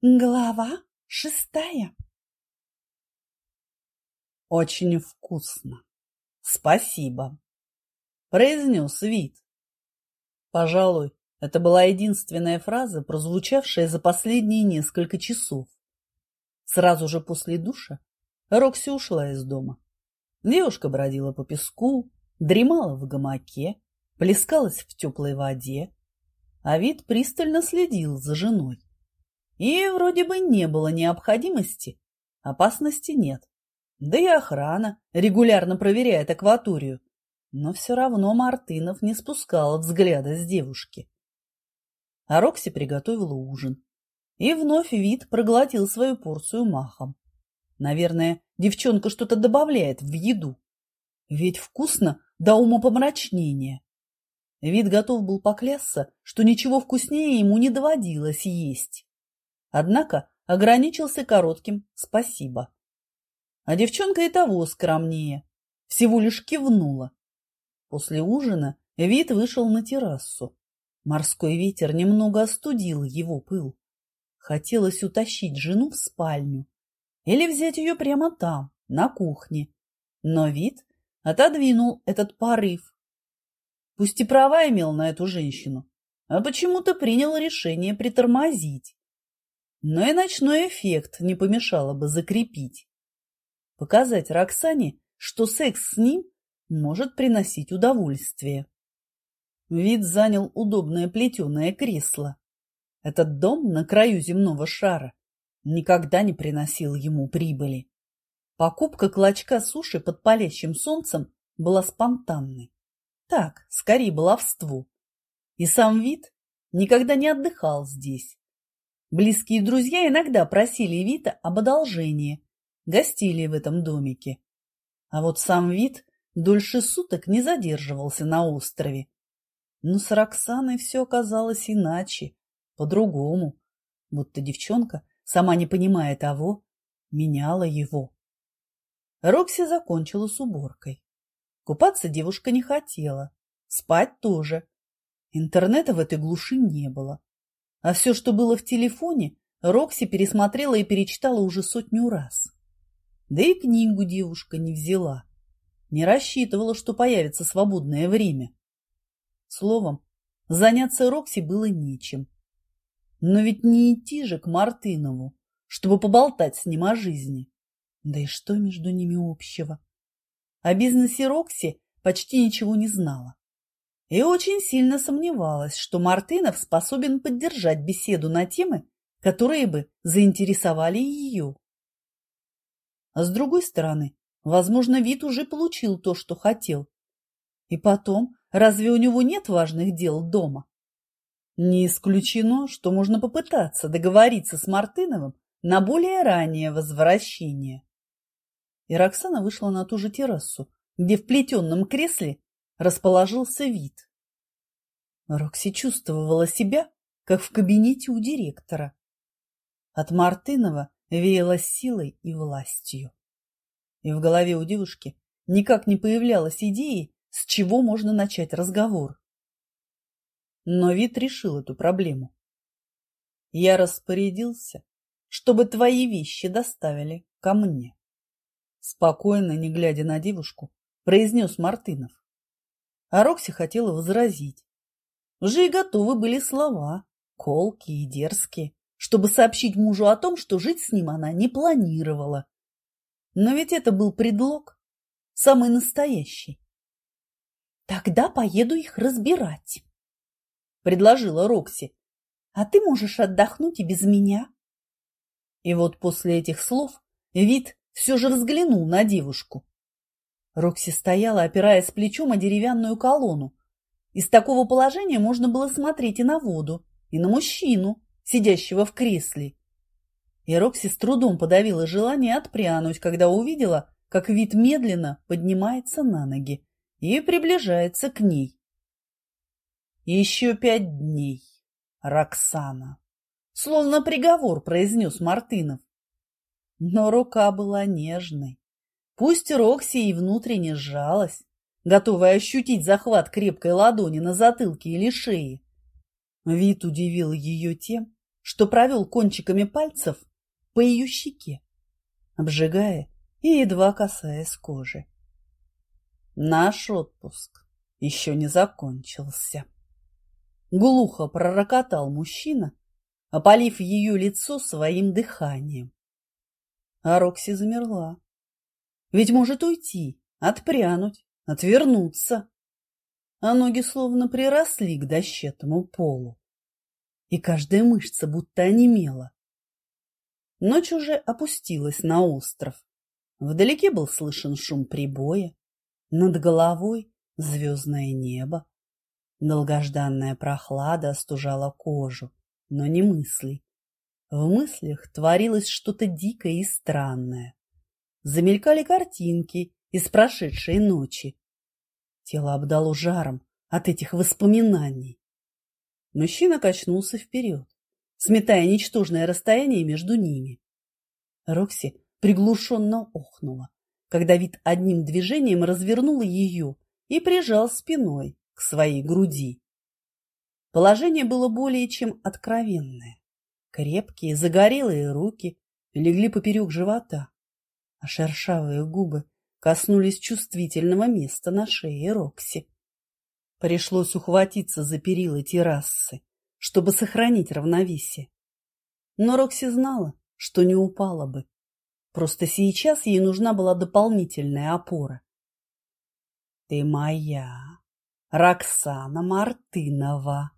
Глава шестая. Очень вкусно. Спасибо. Произнес вид. Пожалуй, это была единственная фраза, прозвучавшая за последние несколько часов. Сразу же после душа Рокси ушла из дома. Девушка бродила по песку, дремала в гамаке, плескалась в теплой воде, а вид пристально следил за женой. И вроде бы не было необходимости, опасности нет. Да и охрана регулярно проверяет акваторию. Но все равно Мартынов не спускал взгляда с девушки. А Рокси приготовила ужин. И вновь вид проглотил свою порцию махом. Наверное, девчонка что-то добавляет в еду. Ведь вкусно до умопомрачнения. Вид готов был поклясться, что ничего вкуснее ему не доводилось есть. Однако ограничился коротким «спасибо». А девчонка и того скромнее, всего лишь кивнула. После ужина вид вышел на террасу. Морской ветер немного остудил его пыл. Хотелось утащить жену в спальню или взять ее прямо там, на кухне. Но вид отодвинул этот порыв. Пусть и права имел на эту женщину, а почему-то принял решение притормозить но и ночной эффект не помешало бы закрепить. Показать Роксане, что секс с ним может приносить удовольствие. Вид занял удобное плетеное кресло. Этот дом на краю земного шара никогда не приносил ему прибыли. Покупка клочка суши под палящим солнцем была спонтанной. Так, скорее баловство. И сам вид никогда не отдыхал здесь. Близкие друзья иногда просили Вита об одолжении, гостили в этом домике. А вот сам Вит дольше суток не задерживался на острове. Но с Роксаной все оказалось иначе, по-другому, будто девчонка, сама не понимая того, меняла его. Рокси закончила с уборкой. Купаться девушка не хотела, спать тоже. Интернета в этой глуши не было. А все, что было в телефоне, Рокси пересмотрела и перечитала уже сотню раз. Да и книгу девушка не взяла. Не рассчитывала, что появится свободное время. Словом, заняться Рокси было нечем. Но ведь не идти же к Мартынову, чтобы поболтать с ним о жизни. Да и что между ними общего? О бизнесе Рокси почти ничего не знала и очень сильно сомневалась, что Мартынов способен поддержать беседу на темы, которые бы заинтересовали ее. А с другой стороны, возможно, вид уже получил то, что хотел. И потом, разве у него нет важных дел дома? Не исключено, что можно попытаться договориться с Мартыновым на более раннее возвращение. И Роксана вышла на ту же террасу, где в плетенном кресле расположился вид. Рокси чувствовала себя, как в кабинете у директора. От Мартынова веяло силой и властью. И в голове у девушки никак не появлялась идеи, с чего можно начать разговор. Но вид решил эту проблему. Я распорядился, чтобы твои вещи доставили ко мне. Спокойно, не глядя на девушку, произнес Мартынов. А Рокси хотела возразить. Уже и готовы были слова, колкие и дерзкие, чтобы сообщить мужу о том, что жить с ним она не планировала. Но ведь это был предлог, самый настоящий. «Тогда поеду их разбирать», — предложила Рокси. «А ты можешь отдохнуть и без меня». И вот после этих слов вид все же взглянул на девушку. Рокси стояла, опираясь плечом о деревянную колонну. Из такого положения можно было смотреть и на воду, и на мужчину, сидящего в кресле. И Рокси с трудом подавила желание отпрянуть, когда увидела, как вид медленно поднимается на ноги и приближается к ней. Еще пять дней, Роксана. Словно приговор произнес Мартынов. Но рука была нежной. Пусть Рокси и внутренне сжалась, готовая ощутить захват крепкой ладони на затылке или шее. Вид удивил ее тем, что провел кончиками пальцев по ее щеке, обжигая и едва касаясь кожи. Наш отпуск еще не закончился. Глухо пророкотал мужчина, опалив ее лицо своим дыханием. А Рокси замерла. Ведь может уйти, отпрянуть, отвернуться. А ноги словно приросли к дощетому полу. И каждая мышца будто онемела. Ночь уже опустилась на остров. Вдалеке был слышен шум прибоя. Над головой звездное небо. Долгожданная прохлада остужала кожу, но не мысли. В мыслях творилось что-то дикое и странное. Замелькали картинки из прошедшей ночи. Тело обдало жаром от этих воспоминаний. Мужчина качнулся вперед, сметая ничтожное расстояние между ними. Рокси приглушенно охнула, когда вид одним движением развернул ее и прижал спиной к своей груди. Положение было более чем откровенное. Крепкие, загорелые руки легли поперек живота, а шершавые губы коснулись чувствительного места на шее Рокси. Пришлось ухватиться за перила террасы, чтобы сохранить равновесие. Но Рокси знала, что не упала бы. Просто сейчас ей нужна была дополнительная опора. «Ты моя, Роксана Мартынова!»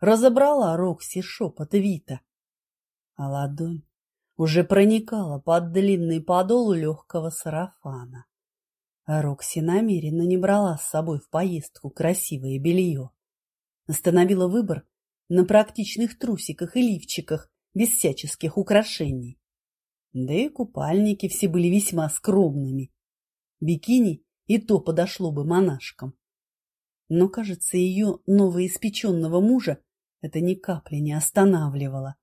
Разобрала Рокси шепот Вита. А ладонь уже проникала под длинный подол легкого сарафана. А Рокси намеренно не брала с собой в поездку красивое белье. Остановила выбор на практичных трусиках и лифчиках без всяческих украшений. Да и купальники все были весьма скромными. Бикини и то подошло бы монашкам. Но, кажется, ее новоиспеченного мужа это ни капли не останавливало.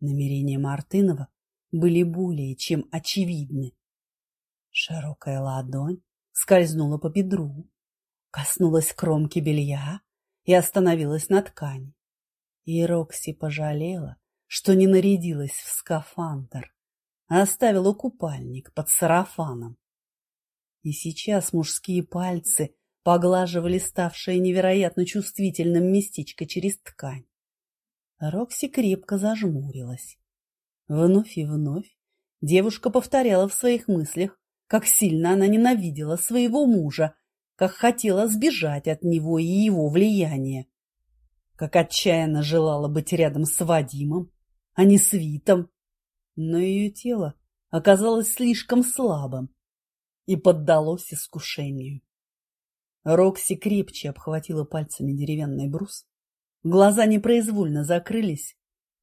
Намерения Мартынова были более чем очевидны. Широкая ладонь скользнула по бедру, коснулась кромки белья и остановилась на ткани. И Рокси пожалела, что не нарядилась в скафандр, а оставила купальник под сарафаном. И сейчас мужские пальцы поглаживали ставшее невероятно чувствительным местечко через ткань. Рокси крепко зажмурилась. Вновь и вновь девушка повторяла в своих мыслях, как сильно она ненавидела своего мужа, как хотела сбежать от него и его влияния, как отчаянно желала быть рядом с Вадимом, а не с Витом. Но ее тело оказалось слишком слабым, и поддалось искушению. Рокси крепче обхватила пальцами деревянный брус. Глаза непроизвольно закрылись,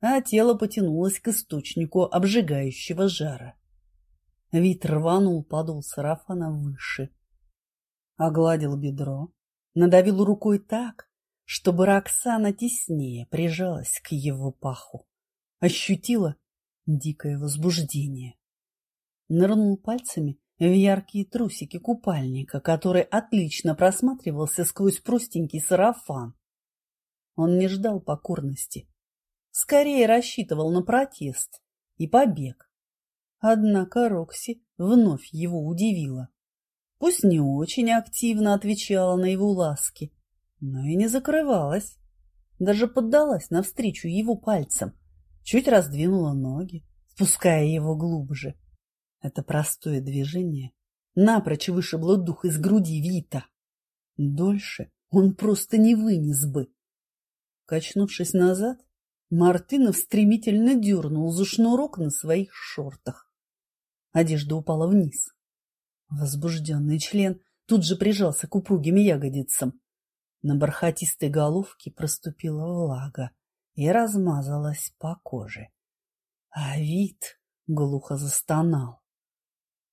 а тело потянулось к источнику обжигающего жара. Вид рванул подол сарафана выше. Огладил бедро, надавил рукой так, чтобы Роксана теснее прижалась к его паху. Ощутила дикое возбуждение. Нырнул пальцами в яркие трусики купальника, который отлично просматривался сквозь простенький сарафан. Он не ждал покорности. Скорее рассчитывал на протест и побег. Однако Рокси вновь его удивила. Пусть не очень активно отвечала на его ласки, но и не закрывалась. Даже поддалась навстречу его пальцам, чуть раздвинула ноги, спуская его глубже. Это простое движение напрочь вышибло дух из груди Вита. Дольше он просто не вынес бы. Качнувшись назад, Мартынов стремительно дернул за шнурок на своих шортах. Одежда упала вниз. Возбужденный член тут же прижался к упругим ягодицам. На бархатистой головке проступила влага и размазалась по коже. А вид глухо застонал.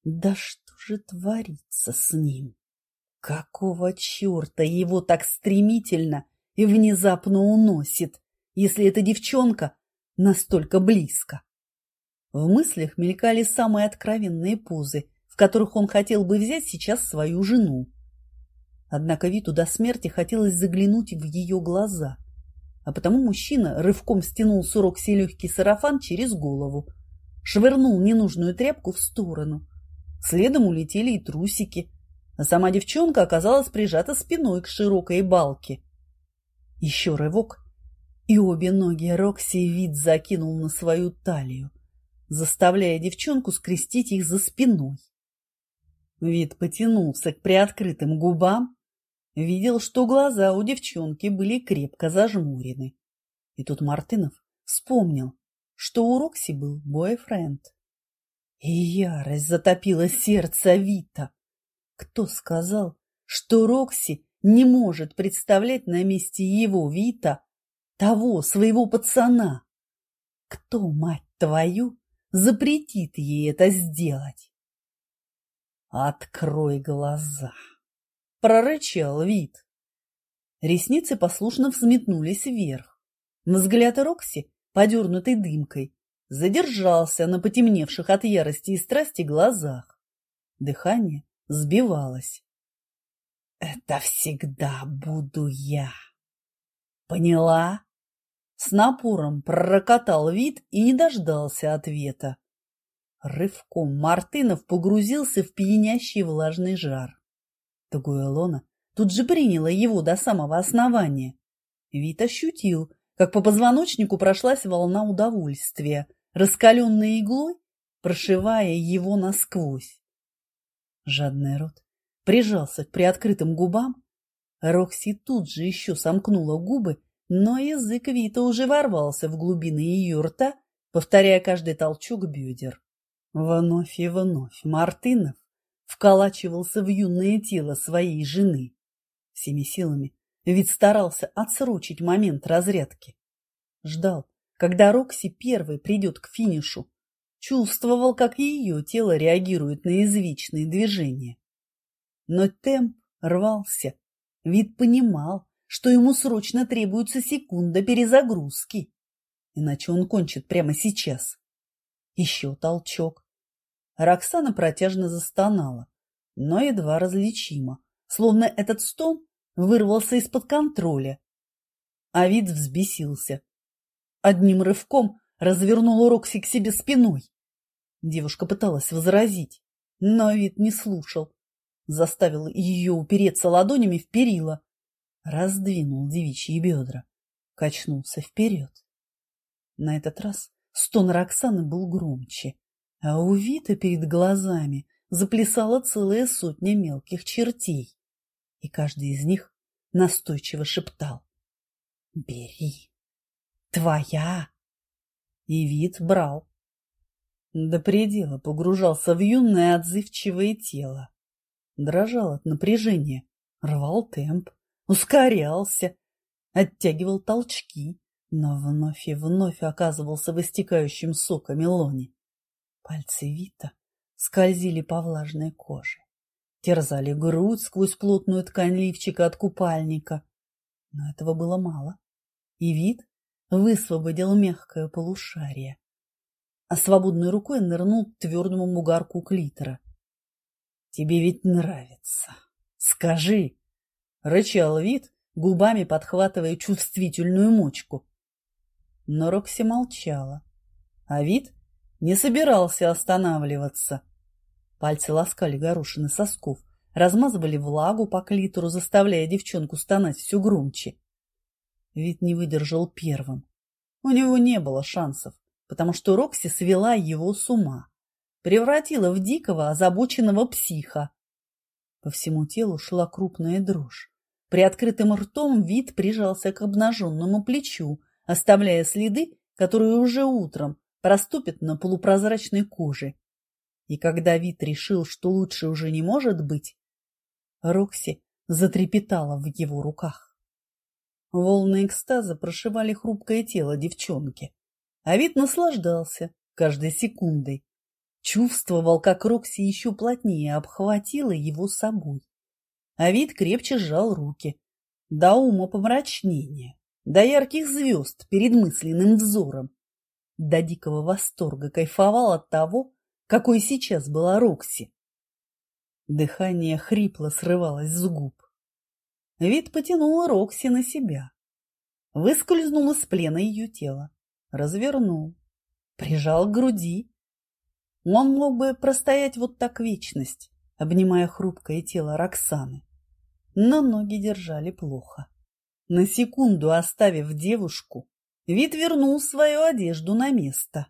Да что же творится с ним? Какого черта его так стремительно и внезапно уносит, если эта девчонка настолько близко? В мыслях мелькали самые откровенные позы, в которых он хотел бы взять сейчас свою жену. Однако Виту до смерти хотелось заглянуть в ее глаза, а потому мужчина рывком стянул с Рокси легкий сарафан через голову, швырнул ненужную тряпку в сторону. Следом улетели и трусики, а сама девчонка оказалась прижата спиной к широкой балке. Еще рывок, и обе ноги Рокси вид закинул на свою талию, заставляя девчонку скрестить их за спиной. Вид потянулся к приоткрытым губам, видел, что глаза у девчонки были крепко зажмурены. И тут Мартынов вспомнил, что у Рокси был бойфренд. И ярость затопила сердце Вита. Кто сказал, что Рокси не может представлять на месте его Вита того своего пацана? Кто, мать твою, запретит ей это сделать? Открой глаза, прорычал Вит. Ресницы послушно взметнулись вверх. Взгляд Рокси, подернутый дымкой, задержался на потемневших от ярости и страсти глазах. Дыхание сбивалось. «Это всегда буду я!» «Поняла?» С напором пророкотал вид и не дождался ответа. Рывком Мартынов погрузился в пьянящий влажный жар. Тагуэлона тут же приняла его до самого основания. Вид ощутил, как по позвоночнику прошлась волна удовольствия, раскаленной иглой, прошивая его насквозь. Жадный рот прижался к приоткрытым губам. Рокси тут же еще сомкнула губы, но язык Вита уже ворвался в глубины ее рта, повторяя каждый толчок бедер. Вновь и вновь Мартынов вколачивался в юное тело своей жены. Всеми силами вид старался отсрочить момент разрядки. Ждал, когда Рокси первой придет к финишу, чувствовал, как ее тело реагирует на извечные движения. Но темп рвался. Вид понимал, что ему срочно требуется секунда перезагрузки, иначе он кончит прямо сейчас. Еще толчок. Роксана протяжно застонала, но едва различимо, словно этот стон вырвался из-под контроля. А вид взбесился. Одним рывком развернул Рокси к себе спиной. Девушка пыталась возразить, но вид не слушал. Заставил ее упереться ладонями в перила. Раздвинул девичьи бедра. Качнулся вперед. На этот раз стон Роксаны был громче, а у Вита перед глазами заплясала целая сотня мелких чертей, и каждый из них настойчиво шептал «Бери, твоя!» И вид брал. До предела погружался в юное отзывчивое тело. Дрожал от напряжения, рвал темп, ускорялся, оттягивал толчки, но вновь и вновь оказывался в истекающем соками лоне. Пальцы Вита скользили по влажной коже, терзали грудь сквозь плотную ткань лифчика от купальника. Но этого было мало, и Вит высвободил мягкое полушарие, а свободной рукой нырнул к твердому мугарку клитора. — Тебе ведь нравится. Скажи! — рычал вид, губами подхватывая чувствительную мочку. Но Рокси молчала, а вид не собирался останавливаться. Пальцы ласкали горошины сосков, размазывали влагу по клитору, заставляя девчонку стонать все громче. Вид не выдержал первым. У него не было шансов, потому что Рокси свела его с ума, превратила в дикого, озабоченного психа. По всему телу шла крупная дрожь. При открытым ртом вид прижался к обнаженному плечу, оставляя следы, которые уже утром проступят на полупрозрачной коже. И когда вид решил, что лучше уже не может быть, Рокси затрепетала в его руках. Волны экстаза прошивали хрупкое тело девчонки. А вид наслаждался каждой секундой. Чувствовал, как Рокси еще плотнее обхватила его собой. А вид крепче сжал руки. До ума помрачнения, до ярких звезд перед мысленным взором. До дикого восторга кайфовал от того, какой сейчас была Рокси. Дыхание хрипло срывалось с губ. Вид потянул Рокси на себя. выскользнул из плена ее тела, развернул, прижал к груди. Он мог бы простоять вот так вечность, обнимая хрупкое тело Роксаны, но ноги держали плохо. На секунду оставив девушку, Вид вернул свою одежду на место.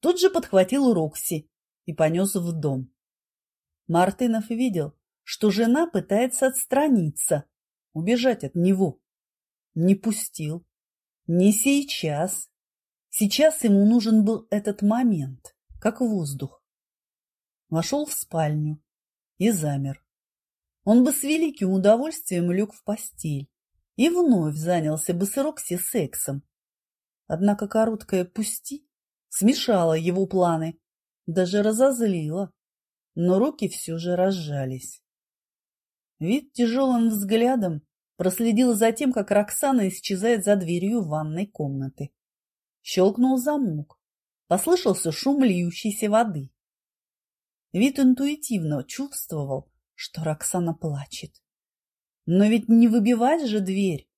Тут же подхватил Рокси и понес в дом. Мартынов видел, что жена пытается отстраниться, убежать от него. Не пустил. Не сейчас. Сейчас ему нужен был этот момент, как воздух. Вошел в спальню и замер. Он бы с великим удовольствием лег в постель и вновь занялся бы с Рокси сексом. Однако короткое «пусти» смешало его планы, даже разозлило, но руки все же разжались. Вид тяжелым взглядом проследил за тем, как Роксана исчезает за дверью ванной комнаты. Щелкнул замок. Послышался шум льющейся воды. Вид интуитивно чувствовал, что Роксана плачет. Но ведь не выбивать же дверь.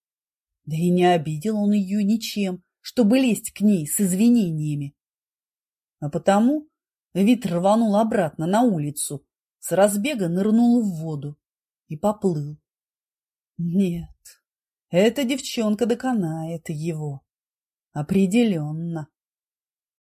Да и не обидел он ее ничем, чтобы лезть к ней с извинениями. А потому вид рванул обратно на улицу, с разбега нырнул в воду и поплыл. Нет, эта девчонка доконает его. Определенно.